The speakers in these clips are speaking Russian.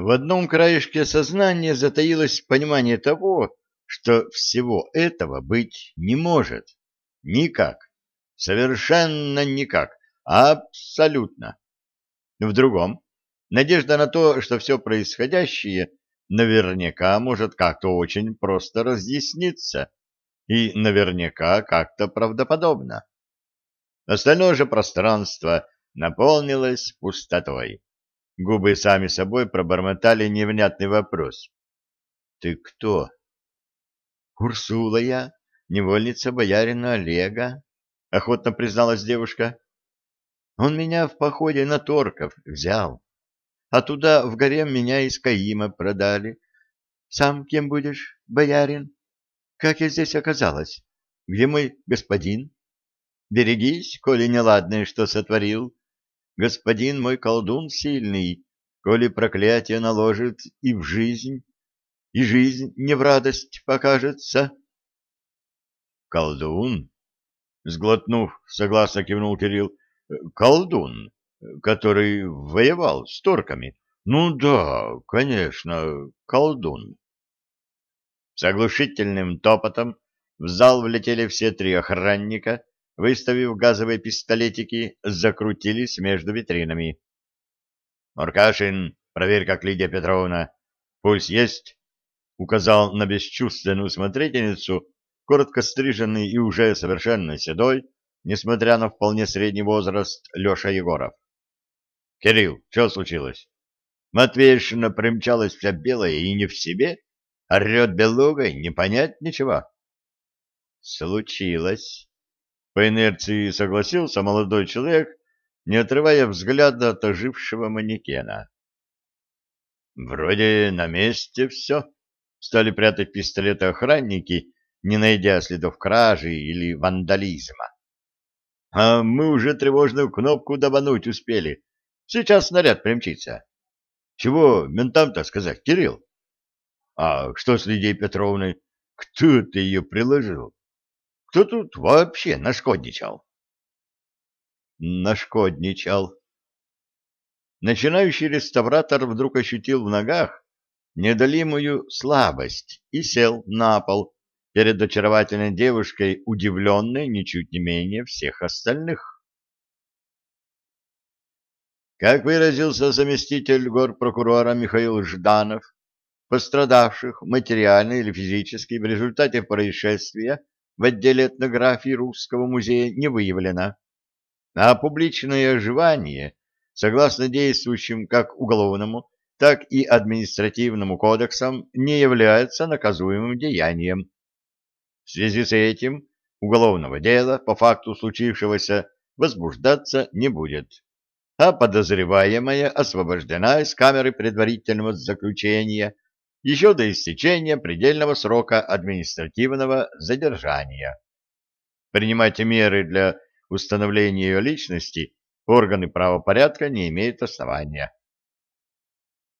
В одном краешке сознания затаилось понимание того, что всего этого быть не может. Никак. Совершенно никак. Абсолютно. В другом — надежда на то, что все происходящее наверняка может как-то очень просто разъясниться и наверняка как-то правдоподобно. Остальное же пространство наполнилось пустотой. Губы сами собой пробормотали невнятный вопрос. — Ты кто? — Урсула я, невольница боярина Олега, — охотно призналась девушка. — Он меня в походе на торков взял, а туда в горе меня из Каима продали. Сам кем будешь, боярин? Как я здесь оказалась? Где мой господин? Берегись, коли неладное что сотворил, господин мой колдун сильный, коли проклятие наложит и в жизнь, и жизнь не в радость покажется. Колдун? Сглотнув, согласно кивнул Кирилл. Колдун, который воевал с турками. Ну да, конечно, колдун. С оглушительным топотом в зал влетели все три охранника, выставив газовые пистолетики, закрутились между витринами. — Маркашин, проверь, как Лидия Петровна. Пульс есть? — указал на бесчувственную смотрительницу, коротко стриженный и уже совершенно седой, несмотря на вполне средний возраст, Леша Егоров. — Кирилл, что случилось? Матвеевшина примчалась вся белая и не в себе, орет белугой, не понять ничего. — Случилось. По инерции согласился молодой человек, не отрывая взгляда от ожившего манекена. Вроде на месте все. Стали прятать пистолеты охранники, не найдя следов кражи или вандализма. А мы уже тревожную кнопку добануть успели. Сейчас снаряд примчится. Чего ментам-то сказать, Кирилл? А что с Лидией Петровной? Кто ты ее приложил? Кто тут вообще нашкодничал? Нашкодничал. Начинающий реставратор вдруг ощутил в ногах недолимую слабость и сел на пол перед очаровательной девушкой, удивленной ничуть не менее всех остальных. Как выразился заместитель горпрокурора Михаил Жданов, пострадавших материально или физически в результате происшествия в отделе этнографии Русского музея не выявлено, а публичное оживание, согласно действующим как уголовному, так и административному кодексам, не является наказуемым деянием. В связи с этим уголовного дела по факту случившегося возбуждаться не будет, а подозреваемая освобождена из камеры предварительного заключения еще до истечения предельного срока административного задержания. Принимать меры для установления ее личности органы правопорядка не имеют основания.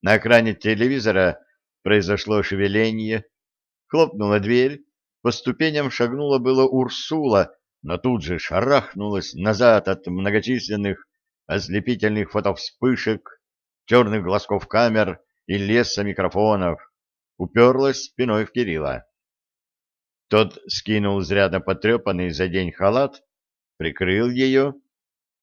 На экране телевизора произошло шевеление, хлопнула дверь, по ступеням шагнула было Урсула, но тут же шарахнулась назад от многочисленных ослепительных фотовспышек, черных глазков камер и леса микрофонов, уперлась спиной в Кирилла. Тот скинул изрядно потрепанный за день халат, прикрыл ее,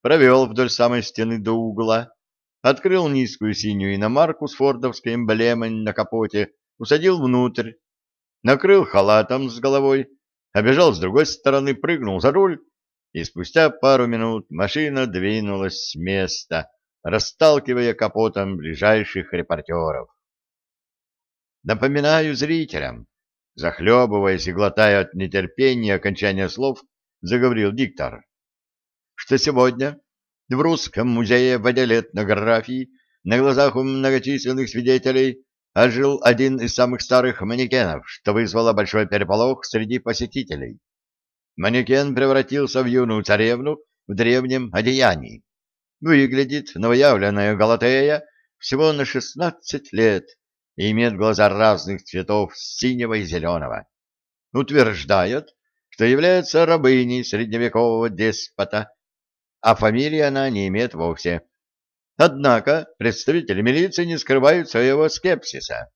провел вдоль самой стены до угла, открыл низкую синюю иномарку с фордовской эмблемой на капоте, усадил внутрь, накрыл халатом с головой, обежал с другой стороны, прыгнул за руль, и спустя пару минут машина двинулась с места, расталкивая капотом ближайших репортеров. Напоминаю зрителям, захлебываясь и глотая от нетерпения окончания слов, заговорил диктор, что сегодня в Русском музее в отделе этнографии на глазах у многочисленных свидетелей ожил один из самых старых манекенов, что вызвало большой переполох среди посетителей. Манекен превратился в юную царевну в древнем одеянии. Выглядит новоявленная Галатея всего на шестнадцать лет и имеет глаза разных цветов синего и зеленого. Утверждает, что является рабыней средневекового деспота, а фамилии она не имеет вовсе. Однако представители милиции не скрывают своего скепсиса.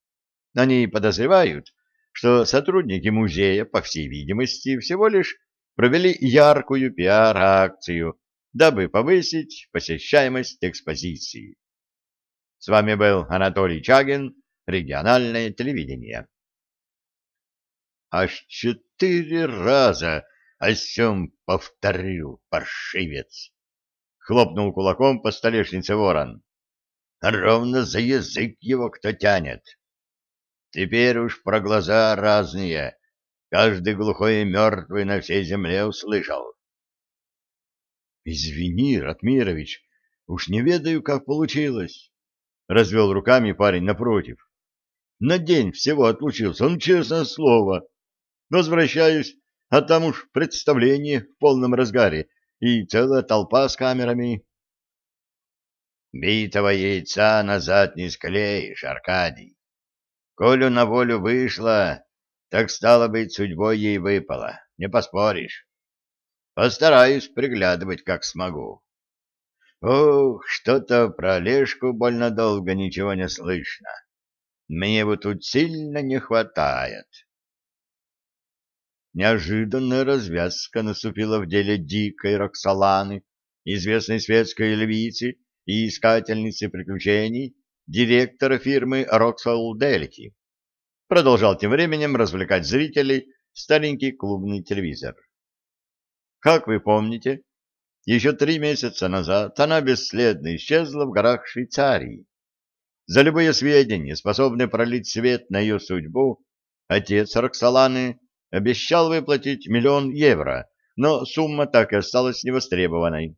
Они подозревают, что сотрудники музея, по всей видимости, всего лишь провели яркую пиар-акцию, дабы повысить посещаемость экспозиции. С вами был Анатолий Чагин, региональное телевидение. Аж четыре раза о сём повторил, паршивец! Хлопнул кулаком по столешнице ворон. Ровно за язык его кто тянет. Теперь уж про глаза разные. Каждый глухой и мертвый на всей земле услышал. — Извини, Ратмирович, уж не ведаю, как получилось. Развел руками парень напротив. На день всего отлучился, он честное слово. Возвращаюсь, а там уж представление в полном разгаре и целая толпа с камерами. Битого яйца назад не склеишь, Аркадий. Колю на волю вышла, так стало быть, судьбой ей выпало, не поспоришь. Постараюсь приглядывать, как смогу. Ох, что-то про Олежку больно долго ничего не слышно. Мне его тут сильно не хватает. Неожиданная развязка наступила в деле дикой Роксоланы, известной светской львицы и искательницы приключений, директора фирмы Роксол Делити. Продолжал тем временем развлекать зрителей старенький клубный телевизор. Как вы помните, еще три месяца назад она бесследно исчезла в горах Швейцарии. За любые сведения, способные пролить свет на ее судьбу, отец Роксоланы обещал выплатить миллион евро, но сумма так и осталась невостребованной.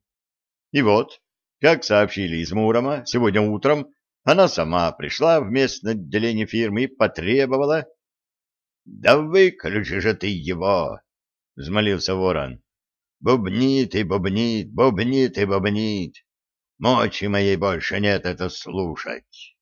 И вот, как сообщили из Мурома, сегодня утром она сама пришла в местное отделение фирмы и потребовала... — Да выключи же ты его! — взмолился ворон. — Бубнит и бубнит, бубнит и бубнит. Мочи моей больше нет это слушать.